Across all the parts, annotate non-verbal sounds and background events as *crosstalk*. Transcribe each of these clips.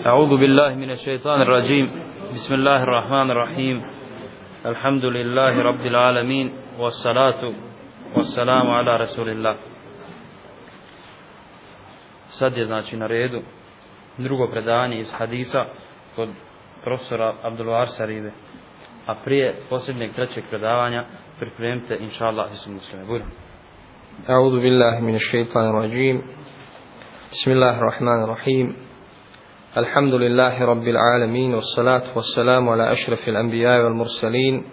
أعوذ بالله من الشيطان الرجيم بسم الله الرحمن الرحيم الحمد لله رب العالمين والصلاة والسلام على رسول الله sad je znači na redu drugo predanje iz hadisa kod profesora Abdulvar Sarive a prije posljednjeg trećeg predavanja pripremite inša Allah i su muslime budem أعوذ بالله من الشيطان الرجيم بسم الله الرحمن الرحيم الحمد لله رب العالمين والصلاة والسلام على أشرف الأنبياء والمرسلين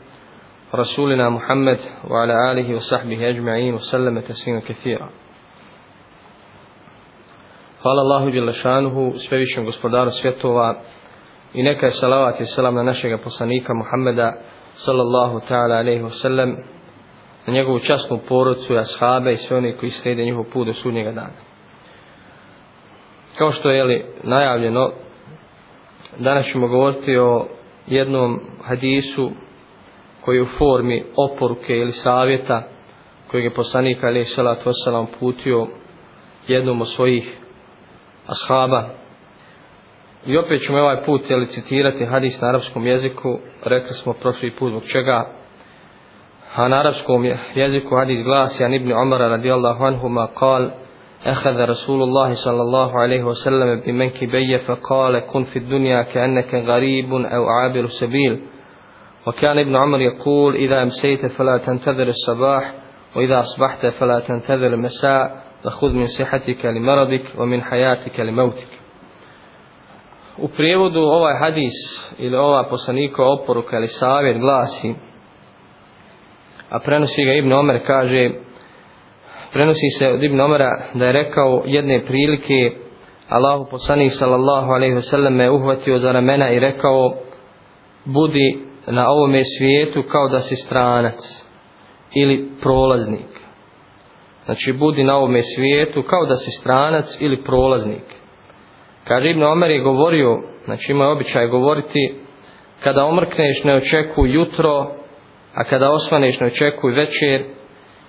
رسولنا محمد وعلى آله وصحبه أجمعين وسلم تسليما كثيرا Hvala Allahu Đelešanuhu, svevišnjom gospodaru svjetova i neka je salavat i salam na našega poslanika Muhammeda sallallahu ta'ala alaihi wa sallam na njegovu časnu porodcu i ashabe i sve one koji slijede njihov put do sudnjega dana. Kao što je li najavljeno, danas ćemo govoriti o jednom hadisu koji je u formi oporuke ili savjeta kojeg je poslanik Ali Salat wasalam putio jednom od svojih ashaba. I opet ćemo ovaj put jeli, citirati hadis na arapskom jeziku, rekli smo prošli put zbog čega a na arapskom jeziku hadis glasi an ibn Umara radijallahu anhuma kal أخذ رسول الله صلى الله عليه وسلم بمنكبي فقال كن في الدنيا كأنك غريب أو عابر سبيل وكان ابن عمر يقول إذا أمسيت فلا تنتظر الصباح وإذا أصبحت فلا تنتظر المساء وخذ من صحتك لمرضك ومن حياتك لموتك U prijevodu ovaj hadis ili ova poslanika oporuka ili savjet glasi a prenosi ga Ibn Omer kaže prenosi se od Ibn Omera da je rekao jedne prilike Allahu poslanik sallallahu alejhi ve sellem me uhvatio za ramena i rekao budi na ovome svijetu kao da si stranac ili prolaznik. Znači budi na ovome svijetu kao da si stranac ili prolaznik. Kaže Ibn Omer je govorio znači ima običaj govoriti kada omrkneš ne očekuj jutro a kada osvaneš ne očekuj večer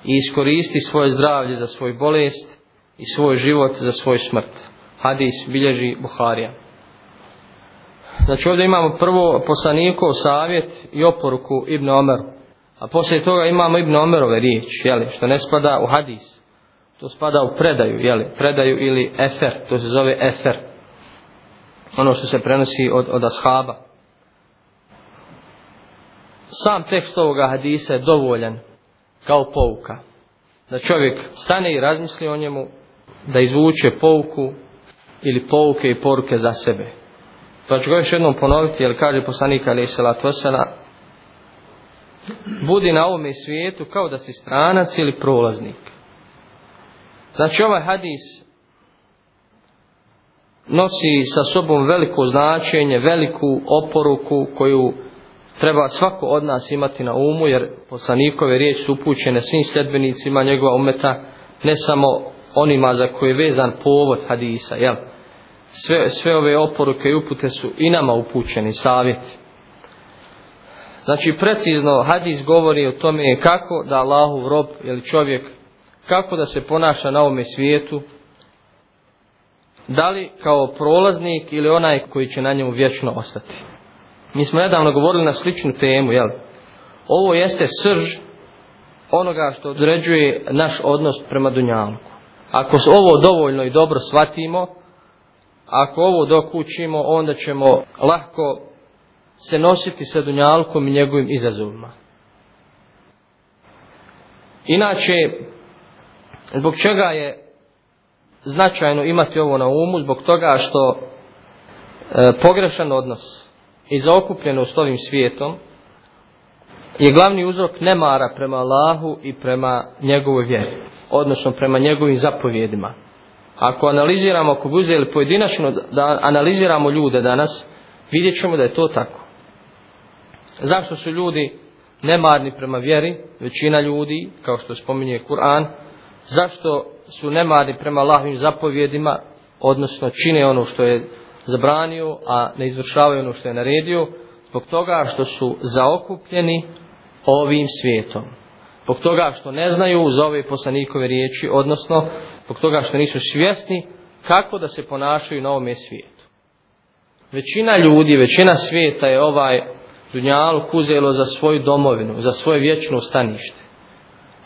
i iskoristi svoje zdravlje za svoj bolest i svoj život za svoj smrt. Hadis bilježi Buharija. Znači ovdje imamo prvo poslanikov savjet i oporuku Ibn Omeru. A poslije toga imamo Ibn Omerove riječ, jeli, što ne spada u hadis. To spada u predaju, jeli, predaju ili eser, to se zove eser. Ono što se prenosi od, od ashaba. Sam tekst ovoga hadisa je dovoljan kao pouka. Da čovjek stane i razmisli o njemu, da izvuče pouku ili pouke i poruke za sebe. To ću ga još jednom ponoviti, jer kaže poslanik Ali Salat Vesela, budi na ovome svijetu kao da si stranac ili prolaznik. Znači ovaj hadis nosi sa sobom veliko značenje, veliku oporuku koju treba svako od nas imati na umu, jer poslanikove riječi su upućene svim sljedbenicima njegova umeta, ne samo onima za koje je vezan povod hadisa, jel? Sve, sve ove oporuke i upute su i nama upućeni savjeti. Znači, precizno hadis govori o tome kako da Allahu rob ili čovjek, kako da se ponaša na ovome svijetu, da li kao prolaznik ili onaj koji će na njemu vječno ostati. Mi smo nedavno govorili na sličnu temu, jel? Ovo jeste srž onoga što određuje naš odnos prema Dunjalku. Ako se ovo dovoljno i dobro shvatimo, ako ovo dokućimo, onda ćemo lahko se nositi sa Dunjalkom i njegovim izazovima. Inače, zbog čega je značajno imati ovo na umu, zbog toga što e, pogrešan odnos i zaokupljenost ovim svijetom je glavni uzrok nemara prema Allahu i prema njegovoj vjeri, odnosno prema njegovim zapovjedima. Ako analiziramo, ako bi uzeli pojedinačno da analiziramo ljude danas, vidjet ćemo da je to tako. Zašto su ljudi nemarni prema vjeri, većina ljudi, kao što spominje Kur'an, zašto su nemarni prema Allahovim zapovjedima, odnosno čine ono što je zabranio, a ne izvršavaju ono što je naredio, zbog toga što su zaokupljeni ovim svijetom. Zbog toga što ne znaju za ove poslanikove riječi, odnosno zbog toga što nisu svjesni kako da se ponašaju na ovome svijetu. većina ljudi, većina svijeta je ovaj dunjaluk uzelo za svoju domovinu, za svoje vječno stanište.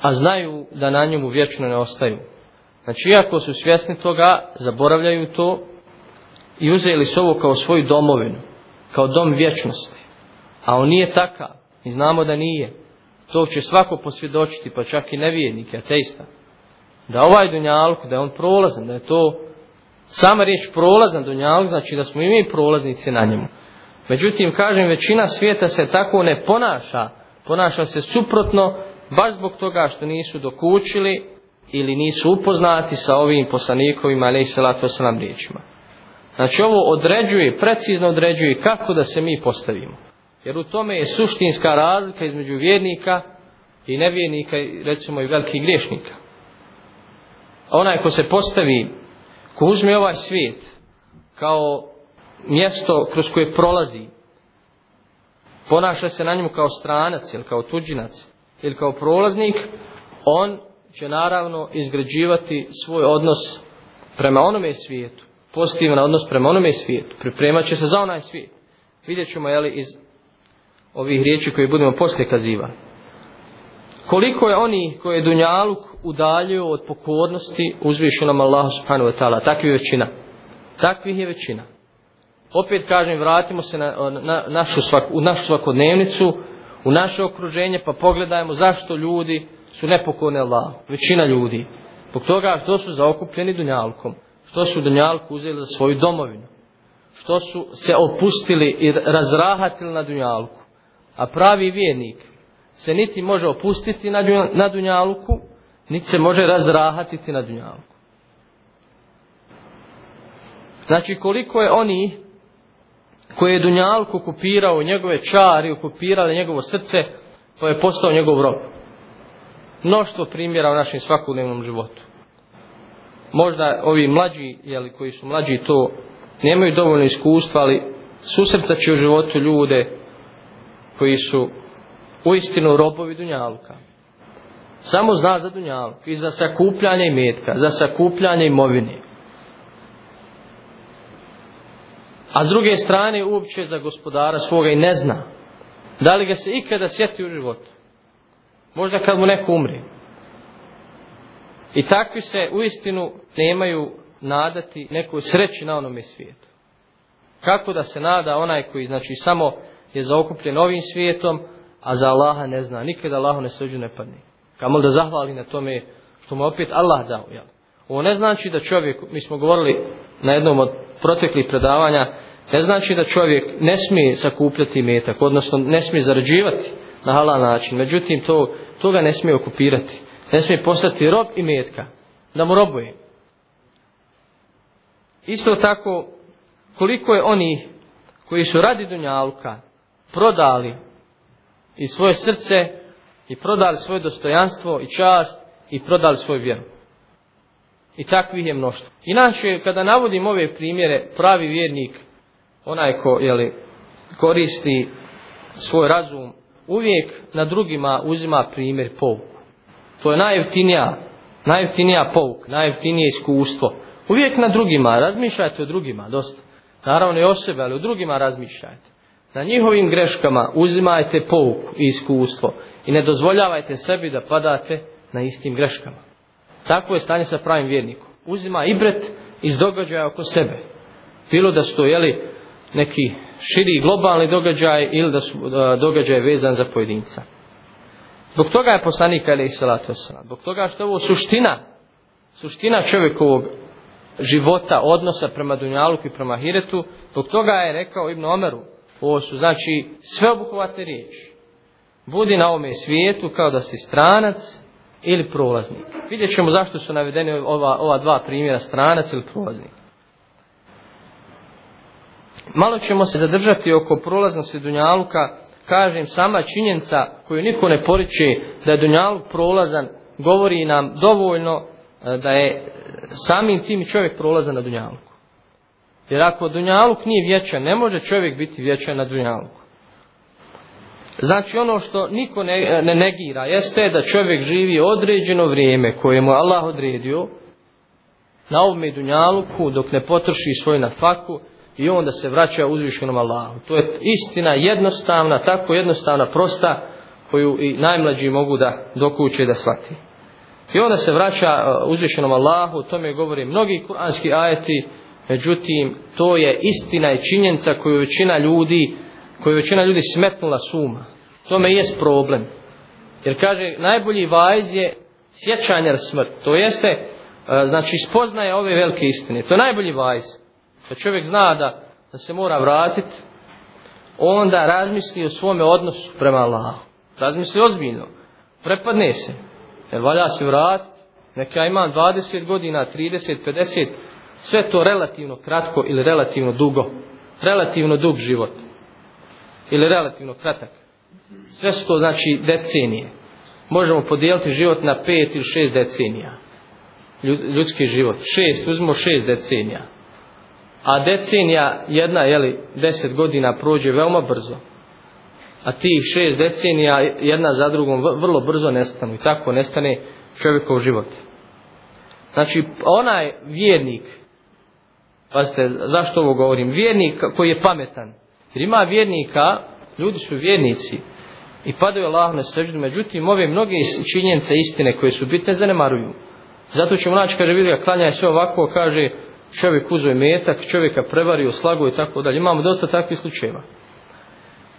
A znaju da na njemu vječno ne ostaju. Znači, iako su svjesni toga, zaboravljaju to i uzeli su ovo kao svoju domovinu, kao dom vječnosti. A on nije takav. I znamo da nije. To će svako posvjedočiti, pa čak i nevijednik, ateista. Da ovaj dunjaluk, da je on prolazan, da je to sama riječ prolazan dunjaluk, znači da smo i mi prolaznici na njemu. Međutim, kažem, većina svijeta se tako ne ponaša, ponaša se suprotno, baš zbog toga što nisu dokučili ili nisu upoznati sa ovim poslanikovima, ali i salatu osalam riječima. Znači ovo određuje, precizno određuje kako da se mi postavimo. Jer u tome je suštinska razlika između vjernika i nevjernika, recimo i velikih griješnika. Onaj ko se postavi, ko uzme ovaj svijet kao mjesto kroz koje prolazi, ponaša se na njemu kao stranac ili kao tuđinac ili kao prolaznik, on će naravno izgrađivati svoj odnos prema onome svijetu, pozitivan odnos prema onome svijetu, pripremat će se za onaj svijet. Vidjet ćemo jeli, iz ovih riječi koje budemo poslije kazivali. Koliko je oni koje je Dunjaluk udaljio od pokornosti uzvišenom Allahu subhanahu wa ta'ala, takvi je većina. Takvih je većina. Opet kažem, vratimo se na, na našu, svak, u našu svakodnevnicu, u naše okruženje, pa pogledajmo zašto ljudi su nepokorni Allah. Većina ljudi. Zbog toga što su zaokupljeni Dunjalkom. Što su Dunjalku uzeli za svoju domovinu. Što su se opustili i razrahatili na Dunjalku. A pravi vjernik se niti može opustiti na, dunjalku, Dunjaluku, niti se može razrahatiti na Dunjaluku. Znači koliko je oni koji je dunjalku okupirao njegove čari, okupirali njegovo srce, to je postao njegov rob. Mnoštvo primjera u našem svakodnevnom životu. Možda ovi mlađi, jeli, koji su mlađi to nemaju dovoljno iskustva, ali susretaći znači u životu ljude koji su u istinu robovi Dunjaluka. Samo zna za Dunjaluk i za sakupljanje imetka, za sakupljanje imovine. A s druge strane uopće za gospodara svoga i ne zna. Da li ga se ikada sjeti u životu? Možda kad mu neko umri. I takvi se u istinu nemaju nadati nekoj sreći na onome svijetu. Kako da se nada onaj koji znači samo je zaokupljen ovim svijetom, a za Allaha ne zna. Nikada Allahu ne suđu ne padne. Kamol da zahvali na tome što mu opet Allah dao. Jel? Ovo ne znači da čovjek, mi smo govorili na jednom od proteklih predavanja, ne znači da čovjek ne smije sakupljati metak, odnosno ne smije zarađivati na halal način. Međutim, to, to ga ne smije okupirati. Ne smije postati rob i metka, da mu robuje. Isto tako, koliko je onih koji su radi Dunjaluka, prodali i svoje srce i prodali svoje dostojanstvo i čast i prodali svoju vjeru. I takvih je mnoštvo. Inače, kada navodim ove primjere, pravi vjernik, onaj ko jeli, koristi svoj razum, uvijek na drugima uzima primjer pouku. To je najjeftinija, najjeftinija pouk, najjeftinije iskustvo. Uvijek na drugima, razmišljajte o drugima, dosta. Naravno i o sebe, ali o drugima razmišljajte. Na njihovim greškama uzimajte pouku i iskustvo i ne dozvoljavajte sebi da padate na istim greškama. Tako je stanje sa pravim vjernikom. Uzima ibret iz događaja oko sebe. Bilo da su to jeli, neki širi globalni događaj ili da su e, događaje vezan za pojedinca. Zbog toga je poslanik Ali Salatu Veselam. Zbog toga što je ovo suština, suština čovjekovog života, odnosa prema Dunjaluku i prema Hiretu, zbog toga je rekao Ibn Omeru, Ovo su znači sve sveobuhvatne riječi. Budi na ovome svijetu kao da si stranac ili prolaznik. Vidjet ćemo zašto su navedeni ova, ova dva primjera, stranac ili prolaznik. Malo ćemo se zadržati oko prolaznosti Dunjaluka. Kažem, sama činjenica koju niko ne poriče da je Dunjaluk prolazan, govori nam dovoljno e, da je e, samim tim čovjek prolazan na Dunjaluku. Jer ako Dunjaluk nije vječan, ne može čovjek biti vječan na Dunjaluku. Znači ono što niko ne, e, ne negira jeste da čovjek živi određeno vrijeme koje mu Allah odredio na ovome Dunjaluku dok ne potroši svoj nafaku i onda se vraća uzvišenom Allahu. To je istina jednostavna, tako jednostavna, prosta, koju i najmlađi mogu da dokuće da shvati. I onda se vraća e, uzvišenom Allahu, o tome govori mnogi kuranski ajeti, međutim, to je istina i činjenica koju većina ljudi, koju većina ljudi smetnula suma. Tome je problem. Jer kaže, najbolji vajz je sjećanje na smrt. To jeste, e, znači, spoznaje ove velike istine. To je najbolji vajz. Kad čovjek zna da, da se mora vratiti, onda razmisli o svome odnosu prema Allahu. Razmisli ozbiljno. Prepadne se. Jer valja se vratiti. Neka ja imam 20 godina, 30, 50, sve to relativno kratko ili relativno dugo. Relativno dug život. Ili relativno kratak. Sve su to znači decenije. Možemo podijeliti život na 5 ili 6 decenija. Ljudski život. 6, uzmemo 6 decenija a decenija jedna, jeli, deset godina prođe veoma brzo. A tih šest decenija jedna za drugom vrlo brzo nestanu. I tako nestane čovjekov život. Znači, onaj vjernik, pazite, zašto ovo govorim, vjernik koji je pametan. Jer ima vjernika, ljudi su vjernici i padaju Allah na seždu, međutim, ove mnoge činjenice istine koje su bitne zanemaruju. Zato ćemo naći, kaže, vidi ga, klanja je sve ovako, kaže, čovjek uzeo metak, čovjeka prevario, slago i tako dalje. Imamo dosta takvih slučajeva.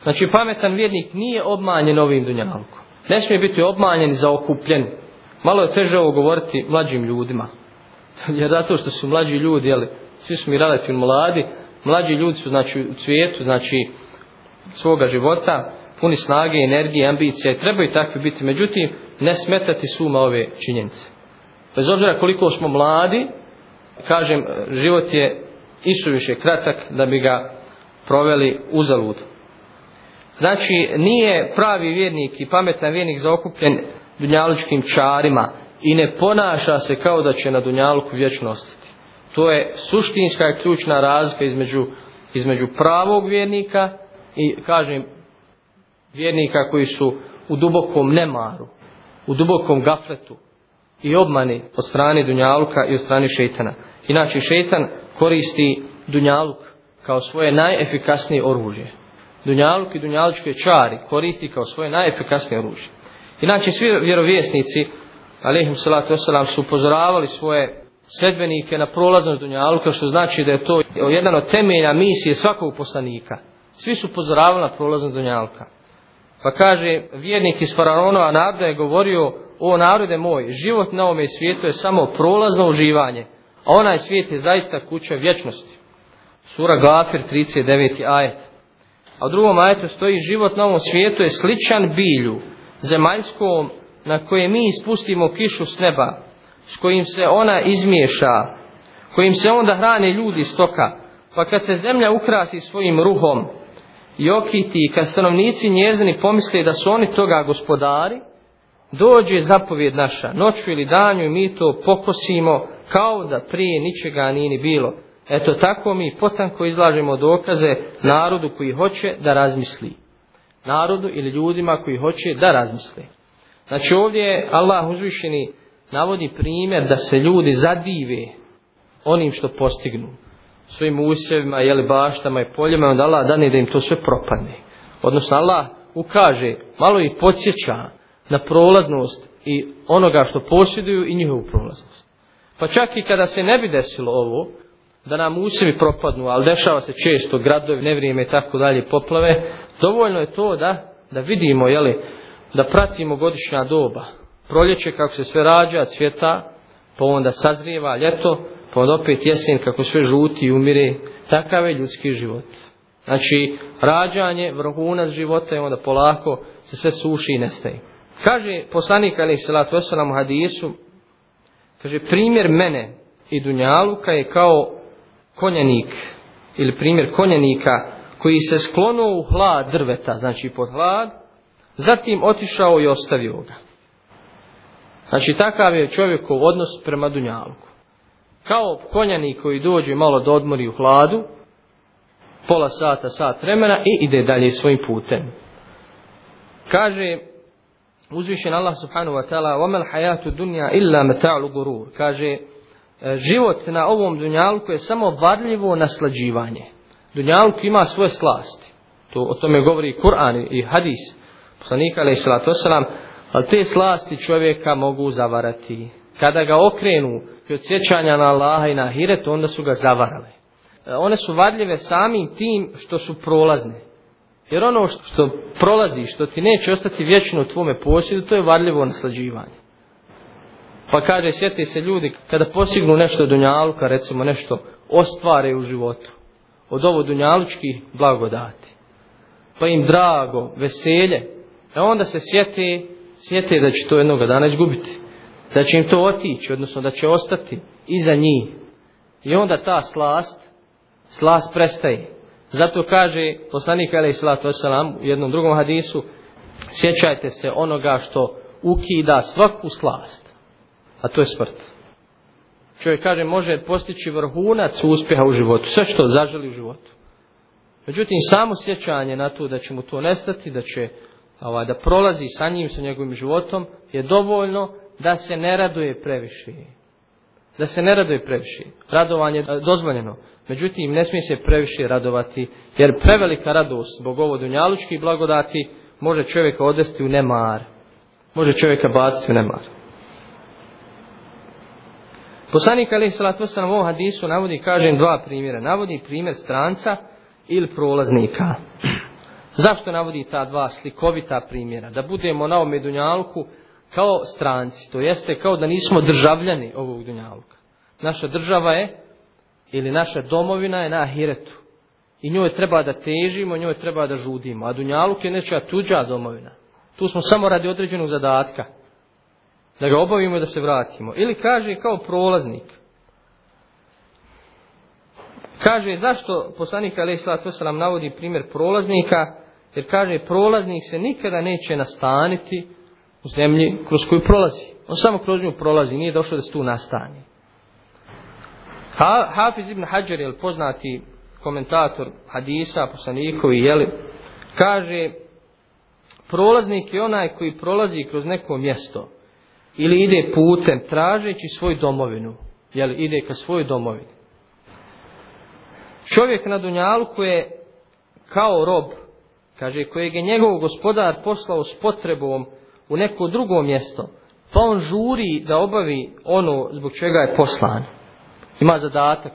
Znači, pametan vjernik nije obmanjen ovim dunjalkom. Ne smije biti obmanjen i zaokupljen. Malo je teže ovo govoriti mlađim ljudima. *laughs* Jer zato što su mlađi ljudi, jeli, svi su mi relativno mladi, mlađi ljudi su znači, u cvijetu, znači svoga života, puni snage, energije, ambicije i trebaju takvi biti. Međutim, ne smetati suma ove činjenice. Bez obzira koliko smo mladi, kažem, život je isuviše kratak da bi ga proveli uzalud. Znači, nije pravi vjernik i pametan vjernik zaokupljen dunjalučkim čarima i ne ponaša se kao da će na dunjaluku vječno ostati. To je suštinska i ključna razlika između, između pravog vjernika i, kažem, vjernika koji su u dubokom nemaru, u dubokom gafletu, i obmani od strane Dunjaluka i od strane šeitana. Inače, šeitan koristi Dunjaluk kao svoje najefikasnije oružje. Dunjaluk i Dunjalučke čari koristi kao svoje najefikasnije oružje. Inače, svi vjerovjesnici, alihim salatu wasalam, su upozoravali svoje sledbenike na prolaznost Dunjaluka, što znači da je to jedan od temelja misije svakog poslanika. Svi su upozoravali na prolaznost Dunjaluka. Pa kaže, vjernik iz Faraonova naroda je govorio o narode moj, život na ovome svijetu je samo prolazno uživanje, a onaj svijet je zaista kuća vječnosti. Sura Gafir 39. ajet. A u drugom ajetu stoji život na ovom svijetu je sličan bilju, zemaljskom, na koje mi ispustimo kišu s neba, s kojim se ona izmiješa, kojim se onda hrane ljudi stoka, pa kad se zemlja ukrasi svojim ruhom i okiti, kad stanovnici njezini pomisle da su oni toga gospodari, dođe zapovjed naša, noću ili danju i mi to pokosimo kao da prije ničega nije ni bilo. Eto tako mi potanko izlažemo dokaze narodu koji hoće da razmisli. Narodu ili ljudima koji hoće da razmisle. Znači ovdje Allah uzvišeni navodi primjer da se ljudi zadive onim što postignu. Svojim usjevima, jeli baštama i poljima, onda Allah dani da im to sve propadne. Odnosno Allah ukaže, malo ih podsjeća, na prolaznost i onoga što posjeduju i njihovu prolaznost. Pa čak i kada se ne bi desilo ovo, da nam usjevi propadnu, ali dešava se često, gradovi, nevrijeme i tako dalje, poplave, dovoljno je to da, da vidimo, jeli, da pratimo godišnja doba. Proljeće kako se sve rađa, cvjeta, pa onda sazrijeva ljeto, pa onda opet jesen kako sve žuti i umire. Takav je ljudski život. Znači, rađanje, vrhunac života i onda polako se sve suši i nestaje. Kaže poslanik alaih salatu wasalam u hadisu, kaže primjer mene i Dunjaluka je kao konjanik ili primjer konjanika koji se sklonuo u hlad drveta, znači pod hlad, zatim otišao i ostavio ga. Znači takav je čovjekov odnos prema Dunjaluku. Kao konjanik koji dođe malo da odmori u hladu, pola sata, sat vremena i ide dalje svojim putem. Kaže uzvišen Allah subhanahu wa ta'ala وَمَا الْحَيَاتُ دُنْيَا إِلَّا مَتَعْلُ غُرُورِ kaže život na ovom dunjalku je samo varljivo naslađivanje Dunjaluk ima svoje slasti. To, o tome govori Kur'an i hadis. Poslanika alaih salatu wasalam. Ali te slasti čovjeka mogu zavarati. Kada ga okrenu od sjećanja na Allaha i na Ahiret, onda su ga zavarale. E, one su vadljive samim tim što su prolazne. Jer ono što prolazi, što ti neće ostati vječno u tvome posjedu, to je varljivo naslađivanje. Pa kaže, sjeti se ljudi, kada posignu nešto dunjaluka, recimo nešto ostvare u životu, od ovo dunjalučkih blagodati, pa im drago, veselje, a onda se sjeti, sjeti da će to jednoga dana izgubiti, da će im to otići, odnosno da će ostati iza njih. I onda ta slast, slast prestaje. Zato kaže poslanik alaih salatu wasalam u jednom drugom hadisu, sjećajte se onoga što ukida svaku slast, a to je smrt. Čovjek kaže može postići vrhunac uspjeha u životu, sve što zaželi u životu. Međutim, samo sjećanje na to da će mu to nestati, da će ovaj, da prolazi sa njim, sa njegovim životom, je dovoljno da se ne raduje previše. Da se ne raduje previše. Radovanje je dozvoljeno. Međutim, ne smije se previše radovati, jer prevelika radost zbog ovo dunjalučkih blagodati može čovjeka odvesti u nemar. Može čovjeka baciti u nemar. Poslanik Ali Salatu Veselam u ovom hadisu navodi, kažem, dva primjera. Navodi primjer stranca ili prolaznika. Zašto navodi ta dva slikovita primjera? Da budemo na ovome dunjalku kao stranci. To jeste kao da nismo državljani ovog dunjaluka. Naša država je ili naša domovina je na ahiretu. I njoj treba da težimo, njoj treba da žudimo. A Dunjaluk je nečija tuđa domovina. Tu smo samo radi određenog zadatka. Da ga obavimo i da se vratimo. Ili kaže kao prolaznik. Kaže zašto poslanik Ali Islatu nam navodi primjer prolaznika. Jer kaže prolaznik se nikada neće nastaniti u zemlji kroz koju prolazi. On samo kroz nju prolazi, nije došlo da se tu nastani. Ha, Hafiz ibn Hajar je poznati komentator hadisa, poslanikovi, jeli, kaže, prolaznik je onaj koji prolazi kroz neko mjesto ili ide putem tražeći svoju domovinu, jeli, ide ka svojoj domovini. Čovjek na Dunjalku je kao rob, kaže, kojeg je njegov gospodar poslao s potrebom u neko drugo mjesto, pa on žuri da obavi ono zbog čega je poslan ima zadatak,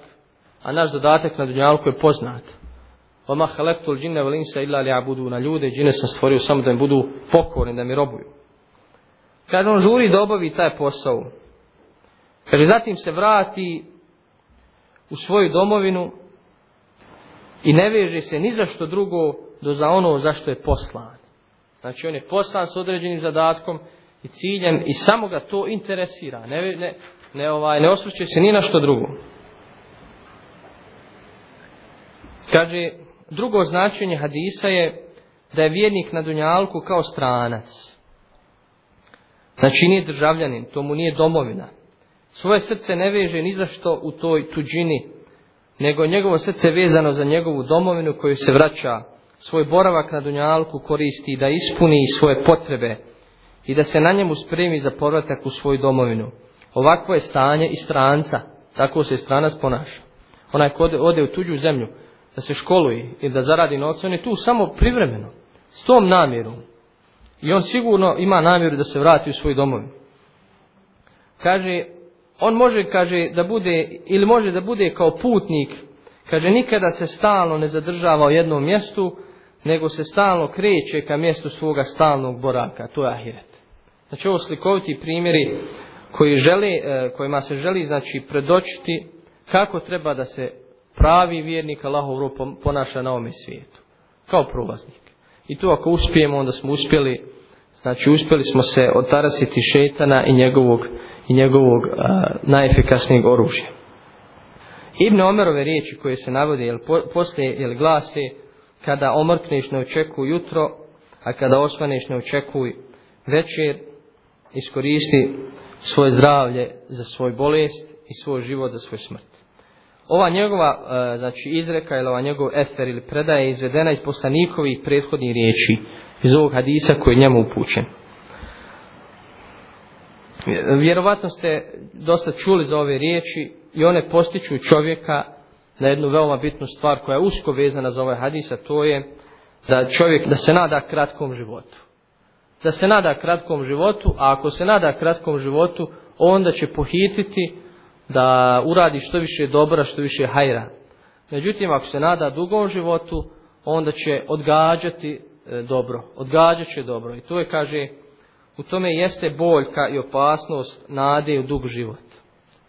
a naš zadatak na dunjalku je poznat. Oma haleftul džinne vel insa illa li abudu na ljude, džine sam stvorio samo da im budu pokorni, da mi robuju. Kad on žuri da obavi taj posao. Kaže, zatim se vrati u svoju domovinu i ne veže se ni za što drugo do za ono za što je poslan. Znači, on je poslan s određenim zadatkom i ciljem i samo ga to interesira. Ne, ne, ne ovaj ne osvrće se ni na što drugo. Kaže, drugo značenje hadisa je da je vjernik na dunjalku kao stranac. Znači nije državljanin, to mu nije domovina. Svoje srce ne veže ni za što u toj tuđini, nego njegovo srce vezano za njegovu domovinu koju se vraća, svoj boravak na dunjalku koristi da ispuni svoje potrebe i da se na njemu spremi za povratak u svoju domovinu. Ovakvo je stanje i stranca. Tako se stranac ponaša. Onaj ko ode u tuđu zemlju da se školuje i da zaradi novce, on je tu samo privremeno. S tom namjerom. I on sigurno ima namjeru da se vrati u svoju domovinu. Kaže, on može, kaže, da bude, ili može da bude kao putnik, kaže, nikada se stalno ne zadržava u jednom mjestu, nego se stalno kreće ka mjestu svoga stalnog boraka. To je ahiret. Znači, ovo slikoviti primjeri koji žele, e, kojima se želi znači predočiti kako treba da se pravi vjernik Allahov rob ponaša na ovome svijetu. Kao prolaznik. I tu ako uspijemo, onda smo uspjeli, znači uspjeli smo se otarasiti šetana i njegovog, i njegovog a, najefikasnijeg oružja. Ibn Omerove riječi koje se navode, jel, poslije, jel glase, kada omrkneš ne očekuj jutro, a kada osvaneš ne očekuj večer, iskoristi svoje zdravlje za svoj bolest i svoj život za svoj smrt. Ova njegova e, znači, izreka ili ova njegov efer ili predaje je izvedena iz poslanikovih prethodnih riječi iz ovog hadisa koji je njemu upućen. Vjerovatno ste dosta čuli za ove riječi i one postiču čovjeka na jednu veoma bitnu stvar koja je usko vezana za ovaj hadis, a to je da čovjek, da se nada kratkom životu. Da se nada kratkom životu, a ako se nada kratkom životu, onda će pohititi da uradi što više dobra, što više hajra. Međutim, ako se nada dugom životu, onda će odgađati e, dobro. Odgađat će dobro. I to je, kaže, u tome jeste boljka i opasnost nade u dug život.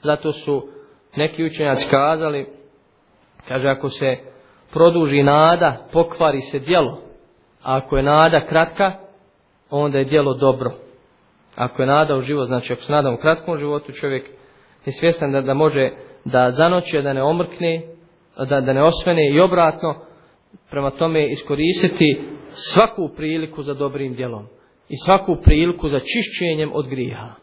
Zato su neki učenjaci kazali, kaže, ako se produži nada, pokvari se djelo. A ako je nada kratka, onda je djelo dobro. Ako je nada u život, znači ako se nada u kratkom životu, čovjek je svjestan da, da može da zanoće, da ne omrkne, da, da ne osvene i obratno, prema tome iskoristiti svaku priliku za dobrim djelom i svaku priliku za čišćenjem od griha.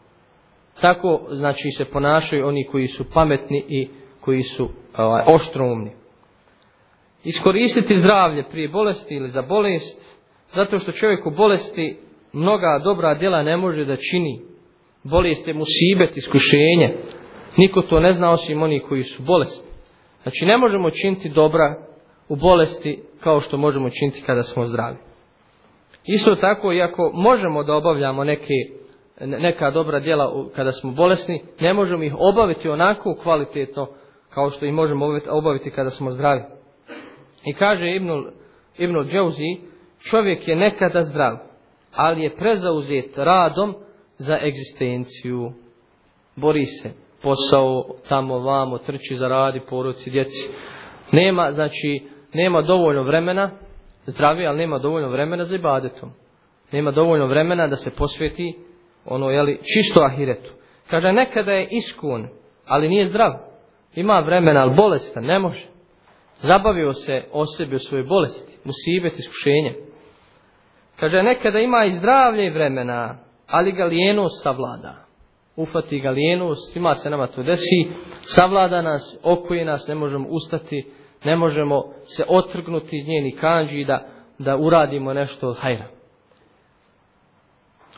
Tako znači se ponašaju oni koji su pametni i koji su ovaj, oštroumni. Iskoristiti zdravlje prije bolesti ili za bolest, zato što čovjek u bolesti mnoga dobra djela ne može da čini. Bolest je musibet, iskušenje. Niko to ne zna osim oni koji su bolesti. Znači ne možemo činiti dobra u bolesti kao što možemo činiti kada smo zdravi. Isto tako, iako možemo da obavljamo neke, neka dobra djela kada smo bolesni, ne možemo ih obaviti onako kvalitetno kao što i možemo obaviti kada smo zdravi. I kaže Ibnul, Ibnul Džauzi, čovjek je nekada zdrav, ali je prezauzet radom za egzistenciju. Bori se, posao tamo, vamo, trči za radi, poruci, djeci. Nema, znači, nema dovoljno vremena, zdravi, ali nema dovoljno vremena za ibadetom. Nema dovoljno vremena da se posveti ono, jeli, čisto ahiretu. Kaže, nekada je iskun, ali nije zdrav. Ima vremena, ali bolestan, ne može. Zabavio se o sebi o svojoj bolesti, musibet, iskušenje. Kaže, nekada ima i zdravlje i vremena, ali ga lijenost savlada. Ufati ga lijenost, ima se nama to desi, savlada nas, okoji nas, ne možemo ustati, ne možemo se otrgnuti iz njeni kanđi da, da uradimo nešto od hajra.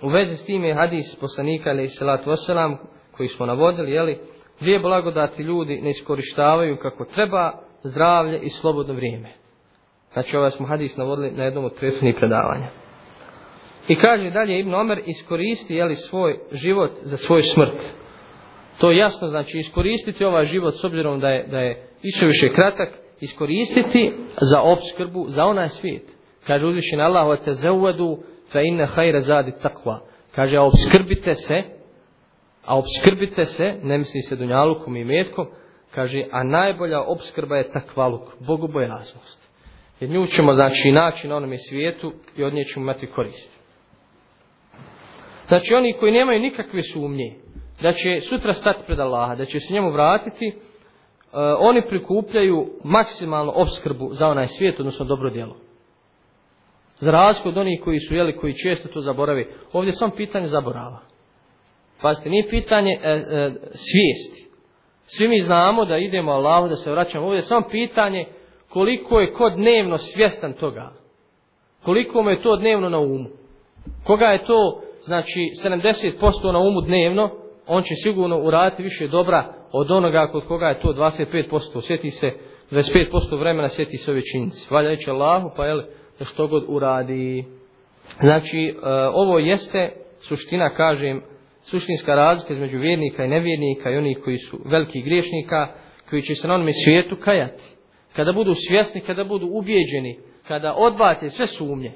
U vezi s tim je hadis poslanika i salatu wasalam koji smo navodili, jeli, dvije blagodati ljudi ne iskorištavaju kako treba zdravlje i slobodno vrijeme. Znači ovaj smo hadis navodili na jednom od prethodnih predavanja. I kaže dalje Ibn Omer iskoristi jeli, svoj život za svoju smrt. To je jasno, znači iskoristiti ovaj život s obzirom da je, da je više više kratak, iskoristiti za obskrbu, za onaj svijet. Kaže uzvišen Allah, o te zauvedu, fe inne hajre zadi takva. Kaže, obskrbite se, a obskrbite se, ne misli se dunjalukom i metkom, kaže, a najbolja obskrba je takvaluk, bogobojaznost. Jer nju ćemo, znači, naći na onome svijetu i od nje ćemo imati korist. Znači, oni koji nemaju nikakve sumnje, da će sutra stati pred Allaha, da će se njemu vratiti, e, oni prikupljaju maksimalnu obskrbu za onaj svijet, odnosno dobro djelo. Za razliku od onih koji su jeli, koji često to zaboravi, ovdje je samo pitanje zaborava. Pazite, nije pitanje e, e, svijesti. Svi mi znamo da idemo Allahu, da se vraćamo. Ovdje samo pitanje koliko je ko dnevno svjestan toga. Koliko mu je to dnevno na umu. Koga je to, znači, 70% na umu dnevno, on će sigurno uraditi više dobra od onoga kod koga je to 25%. Sjeti se 25% vremena, sjeti se ove činjice. Valja reći Allahu, pa jel, da što god uradi. Znači, e, ovo jeste suština, kažem, suštinska razlika između vjernika i nevjernika i onih koji su veliki griješnika, koji će se na onome svijetu kajati. Kada budu svjesni, kada budu ubijeđeni, kada odbace sve sumnje.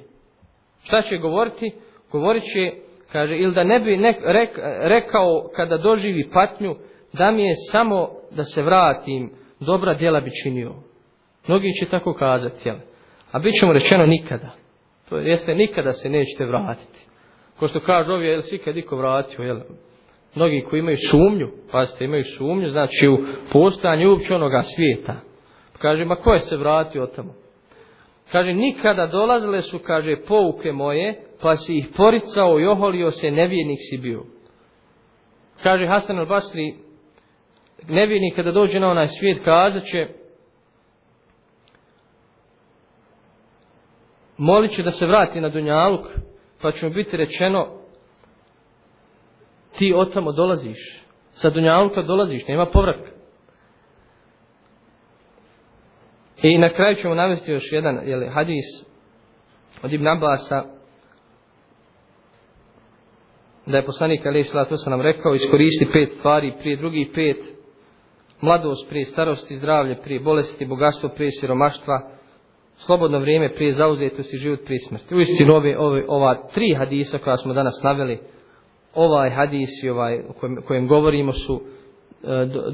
Šta će govoriti? Govorit će, kaže, ili da ne bi nek, rek, rekao kada doživi patnju, da mi je samo da se vratim, dobra djela bi činio. Mnogi će tako kazati, jel? A bit ćemo rečeno nikada. To jeste, nikada se nećete vratiti. Ko što kaže ovdje, jel si ikad iko vratio, jel? Mnogi koji imaju sumnju, pazite, imaju sumnju, znači u postanju uopće onoga svijeta. Kaže, ma ko je se vratio od tamo? Kaže, nikada dolazile su, kaže, pouke moje, pa si ih poricao i oholio se, nevjernik si bio. Kaže Hasan al-Basri, nevjernik kada dođe na onaj svijet, kazat će, molit će da se vrati na Dunjaluk, pa će mu biti rečeno, ti od tamo dolaziš, sa Dunjaluka dolaziš, nema povratka. I na kraju ćemo navesti još jedan jeli, hadis od Ibn Abbasa da je poslanik Ali Islatu sam nam rekao iskoristi pet stvari prije drugi pet mladost prije starosti, zdravlje prije bolesti, bogatstvo prije siromaštva, slobodno vrijeme prije zauzetosti, život prije smrti. U istinu ove, ove, ova tri hadisa koja smo danas naveli, ovaj hadis i ovaj o kojem, kojem govorimo su e,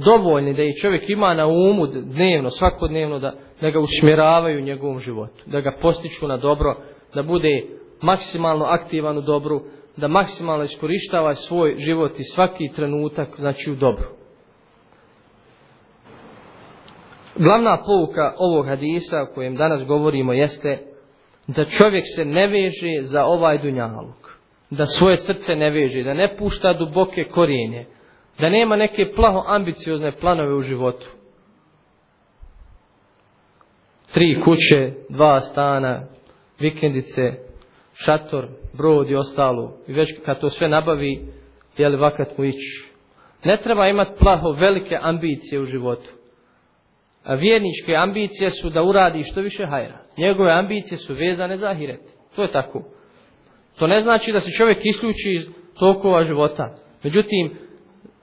dovoljni da i čovjek ima na umu dnevno, svakodnevno da, da ga usmjeravaju u njegovom životu, da ga postiču na dobro, da bude maksimalno aktivan u dobru, da maksimalno iskorištava svoj život i svaki trenutak, znači u dobru. Glavna pouka ovog hadisa o kojem danas govorimo jeste da čovjek se ne veže za ovaj dunjaluk. Da svoje srce ne veže, da ne pušta duboke korijenje. Da nema neke plaho ambiciozne planove u životu. Tri kuće, dva stana, vikendice, šator, brod i ostalo. I već kad to sve nabavi, je li vakat mu ići. Ne treba imati plaho velike ambicije u životu vjerničke ambicije su da uradi što više hajra. Njegove ambicije su vezane za ahiret. To je tako. To ne znači da se čovjek isključi iz tokova života. Međutim,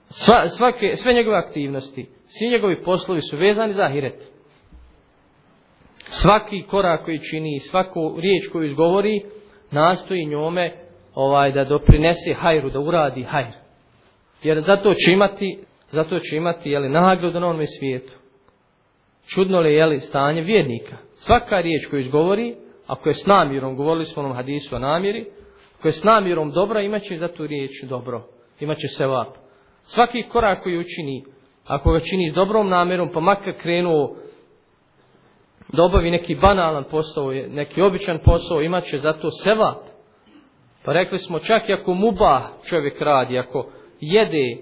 sva, svake, sve njegove aktivnosti, svi njegovi poslovi su vezani za ahiret. Svaki korak koji čini, svaku riječ koju izgovori, nastoji njome ovaj, da doprinese hajru, da uradi hajr. Jer zato će imati, zato će imati jeli, nagradu na onome svijetu čudno li je li stanje vjernika. Svaka riječ koju izgovori, ako je s namjerom, govorili smo onom hadisu o namjeri, ako je s namjerom dobra, imaće za tu riječ dobro, imaće se vap. Svaki korak koji učini, ako ga čini dobrom namjerom, pa makar krenuo da obavi neki banalan posao, neki običan posao, imaće za to sevap. Pa rekli smo, čak i ako muba čovjek radi, ako jede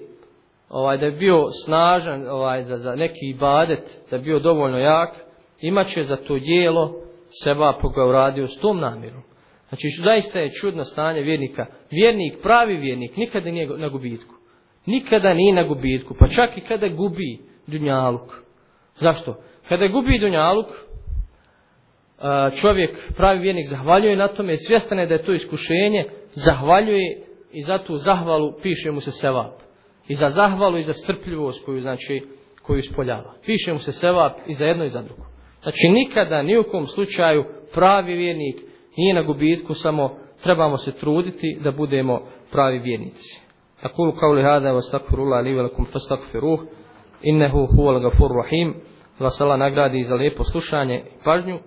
ovaj da je bio snažan ovaj za za neki ibadet da je bio dovoljno jak imaće za to djelo seba poga uradio s tom namjerom. Znači zaista je čudno stanje vjernika. Vjernik pravi vjernik nikada nije na gubitku. Nikada nije na gubitku pa čak i kada gubi dunjaluk. Zašto? Kada gubi dunjaluk e, čovjek pravi vjernik zahvaljuje na tome svjestan je da je to iskušenje zahvaljuje i za tu zahvalu piše mu se sevap i za zahvalu i za strpljivost koju znači koju ispoljava. Piše mu se sevap i za jedno i za drugo. Znači nikada ni u kom slučaju pravi vjernik nije na gubitku, samo trebamo se truditi da budemo pravi vjernici. Aqulu kauli hada wa astaghfirullah li wa lakum fastaghfiruh innahu huwal ghafurur rahim. Vas Allah nagradi za lijepo slušanje i pažnju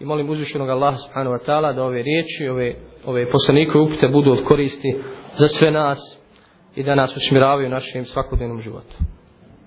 i molim uzvišenog Allaha subhanahu wa ta'ala da ove riječi, ove, ove poslanikove upute budu od koristi za sve nas i da nas usmiravaju našim svakodnevnom životu.